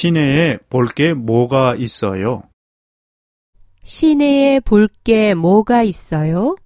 시내에 볼 게 뭐가 있어요? 시내에 볼 게 뭐가 있어요?